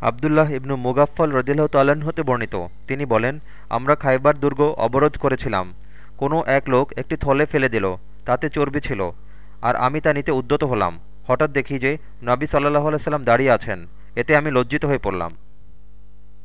আবদুল্লাহ ইবনু মুগাফল রদিল্লাহ তাল্লাহ্ন হতে বর্ণিত। তিনি বলেন, আমরা খাইবার দুর্গ অবরোধ করেছিলাম। কোনো এক লোক একটি থলে ফেলে দিল, তাতে চর্বি ছিল, আর আমি তা নিতে উদ্যত হলাম। হঠাৎ দেখি যে নাবি সাল্লাহ আলাইসাল্লাম দাঁড়িয়ে আছেন। এতে আমি লজ্জিত হয়ে পড়লাম।